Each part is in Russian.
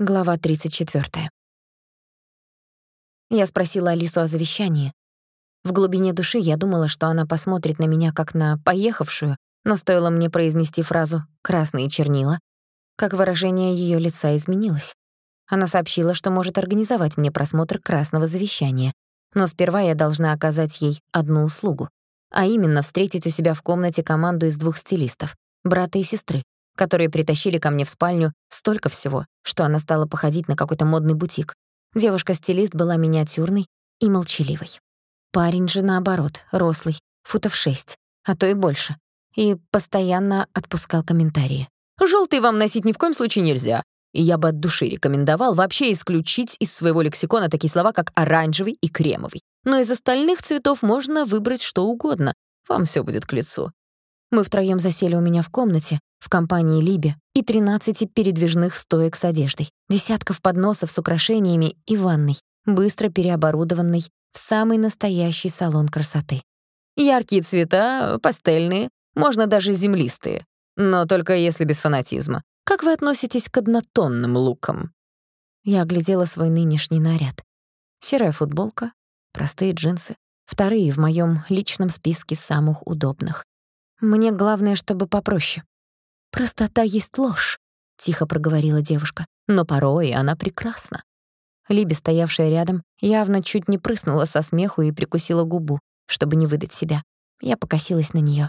Глава 34. Я спросила Алису о завещании. В глубине души я думала, что она посмотрит на меня как на поехавшую, но стоило мне произнести фразу «красные чернила», как выражение её лица изменилось. Она сообщила, что может организовать мне просмотр красного завещания, но сперва я должна оказать ей одну услугу, а именно встретить у себя в комнате команду из двух стилистов, брата и сестры, которые притащили ко мне в спальню столько всего, что она стала походить на какой-то модный бутик. Девушка-стилист была миниатюрной и молчаливой. Парень же, наоборот, рослый, футов шесть, а то и больше, и постоянно отпускал комментарии. «Жёлтый вам носить ни в коем случае нельзя. И я бы от души рекомендовал вообще исключить из своего лексикона такие слова, как оранжевый и кремовый. Но из остальных цветов можно выбрать что угодно. Вам всё будет к лицу. Мы втроём засели у меня в комнате, в компании Либи и 13 передвижных стоек с одеждой, десятков подносов с украшениями и ванной, быстро переоборудованной в самый настоящий салон красоты. Яркие цвета, пастельные, можно даже землистые, но только если без фанатизма. Как вы относитесь к однотонным лукам? Я оглядела свой нынешний наряд. Серая футболка, простые джинсы, вторые в моём личном списке самых удобных. Мне главное, чтобы попроще. «Простота есть ложь», — тихо проговорила девушка. «Но порой она прекрасна». Либи, стоявшая рядом, явно чуть не прыснула со смеху и прикусила губу, чтобы не выдать себя. Я покосилась на неё.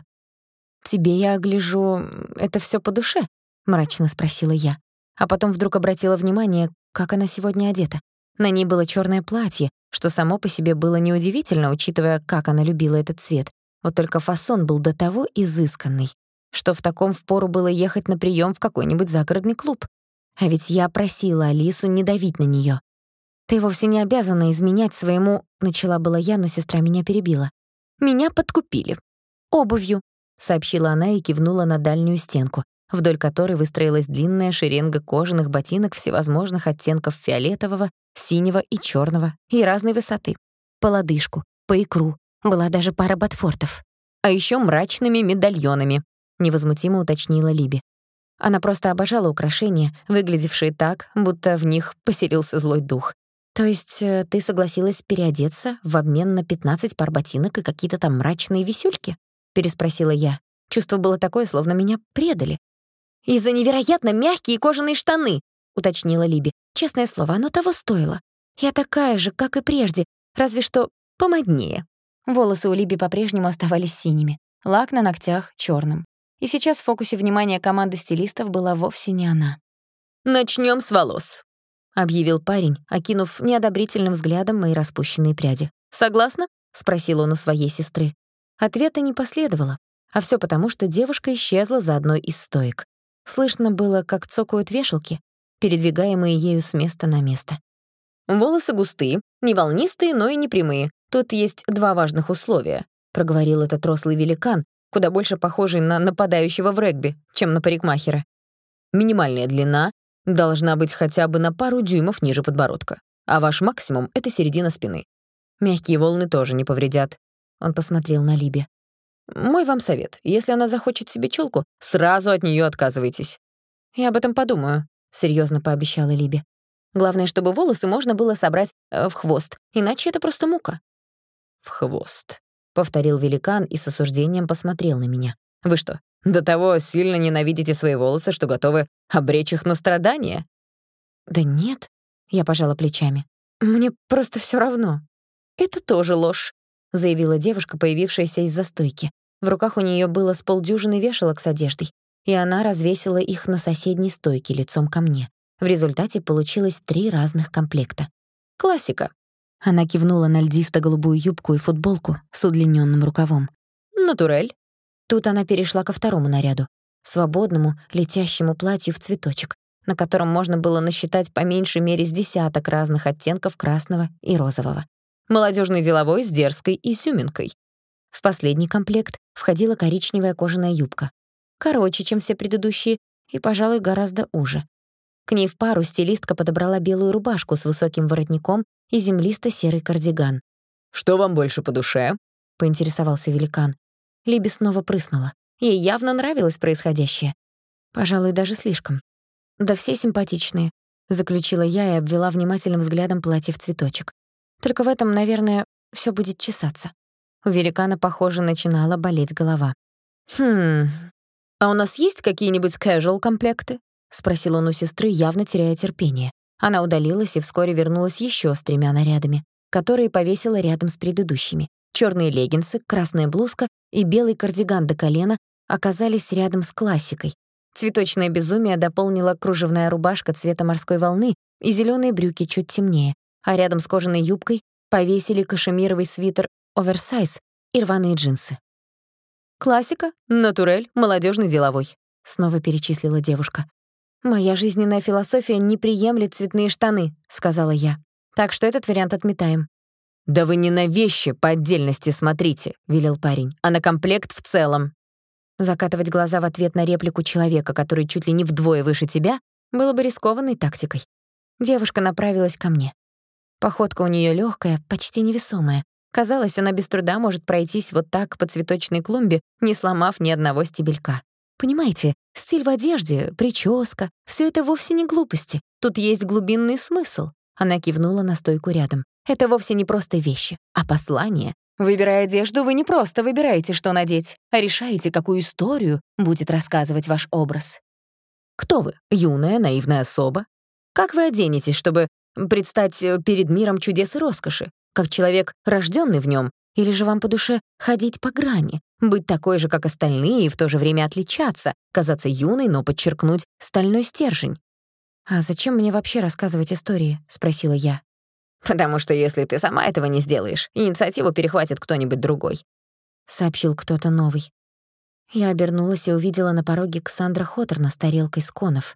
«Тебе, я гляжу, это всё по душе?» — мрачно спросила я. А потом вдруг обратила внимание, как она сегодня одета. На ней было чёрное платье, что само по себе было неудивительно, учитывая, как она любила этот цвет. Вот только фасон был до того изысканный, что в таком впору было ехать на прием в какой-нибудь загородный клуб. А ведь я просила Алису не давить на неё. «Ты вовсе не обязана изменять своему...» — начала была я, но сестра меня перебила. «Меня подкупили. Обувью», — сообщила она и кивнула на дальнюю стенку, вдоль которой выстроилась длинная шеренга кожаных ботинок всевозможных оттенков фиолетового, синего и чёрного, и разной высоты. По лодыжку, по икру, была даже пара ботфортов. А ещё мрачными медальонами, невозмутимо уточнила Либи. Она просто обожала украшения, выглядевшие так, будто в них поселился злой дух. То есть э, ты согласилась переодеться в обмен на 15 пар ботинок и какие-то там мрачные висюльки? переспросила я. Чувство было такое, словно меня предали. И за невероятно мягкие кожаные штаны, уточнила Либи. Честное слово, оно того стоило. Я такая же, как и прежде, разве что помоднее. Волосы у Либи по-прежнему оставались синими, лак на ногтях — чёрным. И сейчас в фокусе внимания команды стилистов была вовсе не она. «Начнём с волос», — объявил парень, окинув неодобрительным взглядом мои распущенные пряди. «Согласна?» — спросил он у своей сестры. Ответа не последовало, а всё потому, что девушка исчезла за одной из стоек. Слышно было, как цокают вешалки, передвигаемые ею с места на место. «Волосы густые, не волнистые, но и не прямые. Тут есть два важных условия», — проговорил этот рослый великан, куда больше похожий на нападающего в регби, чем на парикмахера. Минимальная длина должна быть хотя бы на пару дюймов ниже подбородка, а ваш максимум — это середина спины. Мягкие волны тоже не повредят. Он посмотрел на Либи. Мой вам совет. Если она захочет себе челку, сразу от нее отказывайтесь. Я об этом подумаю, серьезно пообещала Либи. Главное, чтобы волосы можно было собрать э, в хвост, иначе это просто мука. В хвост повторил великан и с осуждением посмотрел на меня. Вы что, до того сильно ненавидите свои волосы, что готовы обречь их на страдания? Да нет, я пожала плечами. Мне просто всё равно. Это тоже ложь, заявила девушка, появившаяся из застойки. В руках у неё было с полдюжины вешалок с одеждой, и она развесила их на соседней стойке лицом ко мне. В результате получилось три разных комплекта. Классика. Она кивнула на льдисто-голубую юбку и футболку с удлинённым рукавом. «Натурель». Тут она перешла ко второму наряду, свободному, летящему платью в цветочек, на котором можно было насчитать по меньшей мере с десяток разных оттенков красного и розового. Молодёжный деловой с дерзкой изюминкой. В последний комплект входила коричневая кожаная юбка. Короче, чем все предыдущие, и, пожалуй, гораздо уже. К ней в пару стилистка подобрала белую рубашку с высоким воротником и землисто-серый кардиган. «Что вам больше по душе?» — поинтересовался великан. Либи снова прыснула. Ей явно нравилось происходящее. Пожалуй, даже слишком. Да все симпатичные. заключила я и обвела внимательным взглядом платье в цветочек. Только в этом, наверное, всё будет чесаться. У великана, похоже, начинала болеть голова. «Хм, а у нас есть какие-нибудь casual комплекты?» — спросил он у сестры, явно теряя терпение. Она удалилась и вскоре вернулась ещё с тремя нарядами, которые повесила рядом с предыдущими. Чёрные леггинсы, красная блузка и белый кардиган до колена оказались рядом с классикой. Цветочное безумие дополнила кружевная рубашка цвета морской волны и зелёные брюки чуть темнее, а рядом с кожаной юбкой повесили кашемировый свитер оверсайз и рваные джинсы. «Классика, натурель, молодежный деловой», — снова перечислила девушка. «Моя жизненная философия не приемлет цветные штаны», — сказала я. «Так что этот вариант отметаем». «Да вы не на вещи по отдельности смотрите», — велел парень, «а на комплект в целом». Закатывать глаза в ответ на реплику человека, который чуть ли не вдвое выше тебя, было бы рискованной тактикой. Девушка направилась ко мне. Походка у неё лёгкая, почти невесомая. Казалось, она без труда может пройтись вот так по цветочной клумбе, не сломав ни одного стебелька. Понимаете, стиль в одежде, прическа — всё это вовсе не глупости. Тут есть глубинный смысл. Она кивнула на стойку рядом. Это вовсе не просто вещи, а послание. Выбирая одежду, вы не просто выбираете, что надеть, а решаете, какую историю будет рассказывать ваш образ. Кто вы? Юная, наивная особа? Как вы оденетесь, чтобы предстать э, перед миром чудес и роскоши, как человек, рожденный в нем, или же вам по душе ходить по грани, быть такой же, как остальные, и в то же время отличаться, казаться юной, но подчеркнуть стальной стержень? «А зачем мне вообще рассказывать истории?» — спросила я. «Потому что если ты сама этого не сделаешь, инициативу перехватит кто-нибудь другой», — сообщил кто-то новый. Я обернулась и увидела на пороге Ксандра Хоторна с тарелкой сконов.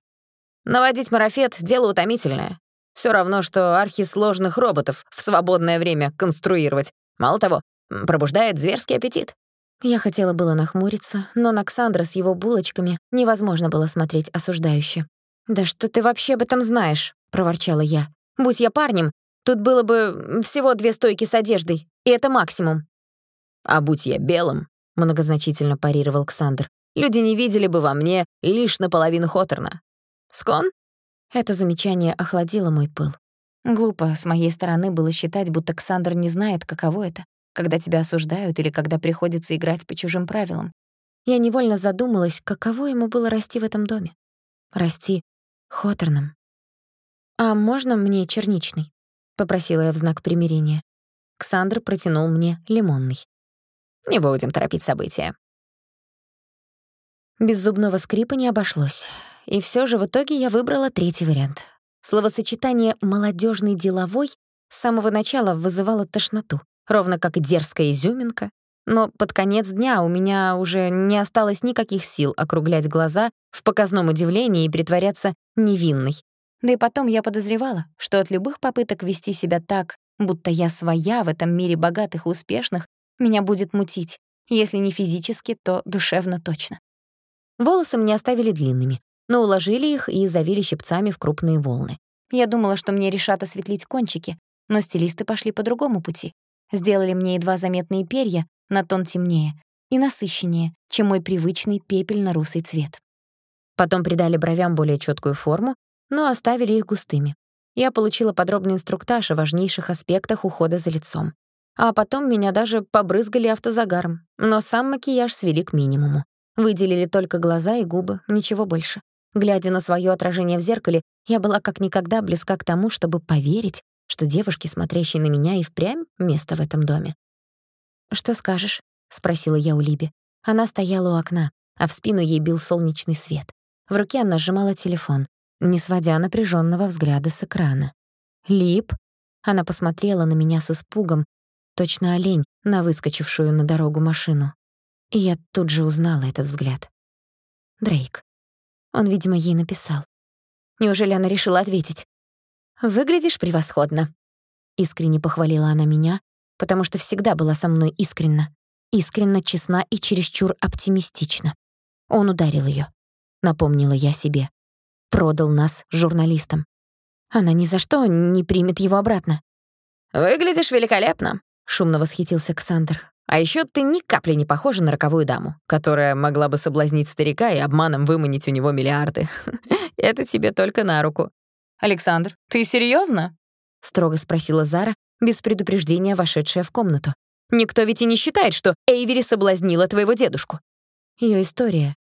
«Наводить марафет — дело утомительное. Все равно, что архисложных роботов в свободное время конструировать. Мало того, пробуждает зверский аппетит. Я хотела было нахмуриться, но на Ксандра с его булочками невозможно было смотреть осуждающе. «Да что ты вообще об этом знаешь?» — проворчала я. «Будь я парнем, тут было бы всего две стойки с одеждой, и это максимум». «А будь я белым», — многозначительно парировал Ксандр, «люди не видели бы во мне лишь наполовину Хоторна. Скон это замечание охладило мой пыл. Глупо с моей стороны было считать, будто Ксандр не знает, каково это, когда тебя осуждают или когда приходится играть по чужим правилам. Я невольно задумалась, каково ему было расти в этом доме. Расти хоторном. «А можно мне черничный?» — попросила я в знак примирения. Ксандр протянул мне лимонный. «Не будем торопить события». Без зубного скрипа не обошлось и все же в итоге я выбрала третий вариант. Словосочетание «молодежный деловой» с самого начала вызывало тошноту, ровно как дерзкая изюминка. Но под конец дня у меня уже не осталось никаких сил округлять глаза в показном удивлении и притворяться невинной. Да и потом я подозревала, что от любых попыток вести себя так, будто я своя в этом мире богатых и успешных, меня будет мутить, если не физически, то душевно точно. Волосы мне оставили длинными, но уложили их и завили щипцами в крупные волны. Я думала, что мне решат осветлить кончики, но стилисты пошли по другому пути. Сделали мне едва заметные перья на тон темнее и насыщеннее, чем мой привычный пепельно-русый цвет. Потом придали бровям более четкую форму, но оставили их густыми. Я получила подробный инструктаж о важнейших аспектах ухода за лицом. А потом меня даже побрызгали автозагаром, но сам макияж свели к минимуму. Выделили только глаза и губы, ничего больше. Глядя на свое отражение в зеркале, я была как никогда близка к тому, чтобы поверить, что девушки, смотрящие на меня, и впрямь место в этом доме. «Что скажешь?» — спросила я у Либи. Она стояла у окна, а в спину ей бил солнечный свет. В руке она сжимала телефон, не сводя напряженного взгляда с экрана. «Лип?» Она посмотрела на меня с испугом, точно олень на выскочившую на дорогу машину. И я тут же узнала этот взгляд. Дрейк. Он, видимо, ей написал. Неужели она решила ответить? «Выглядишь превосходно», — искренне похвалила она меня, потому что всегда была со мной искренна. Искренна, честна и чересчур оптимистична. Он ударил её, напомнила я себе. Продал нас журналистам. Она ни за что не примет его обратно. «Выглядишь великолепно», — шумно восхитился Ксандр. А еще ты ни капли не похожа на роковую даму, которая могла бы соблазнить старика и обманом выманить у него миллиарды. Это тебе только на руку. «Александр, ты серьезно? строго спросила Зара, без предупреждения вошедшая в комнату. «Никто ведь и не считает, что Эйвери соблазнила твоего дедушку». Ее история,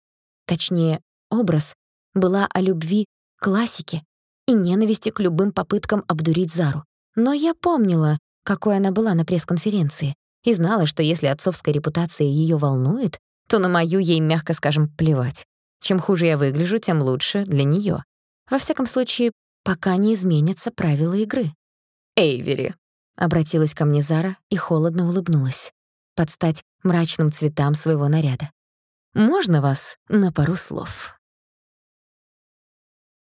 точнее, образ, была о любви к классике и ненависти к любым попыткам обдурить Зару. Но я помнила, какой она была на пресс-конференции, и знала, что если отцовская репутация ее волнует, то на мою ей, мягко скажем, плевать. Чем хуже я выгляжу, тем лучше для нее. Во всяком случае, пока не изменятся правила игры. «Эйвери», — обратилась ко мне Зара и холодно улыбнулась, под стать мрачным цветам своего наряда. «Можно вас на пару слов?»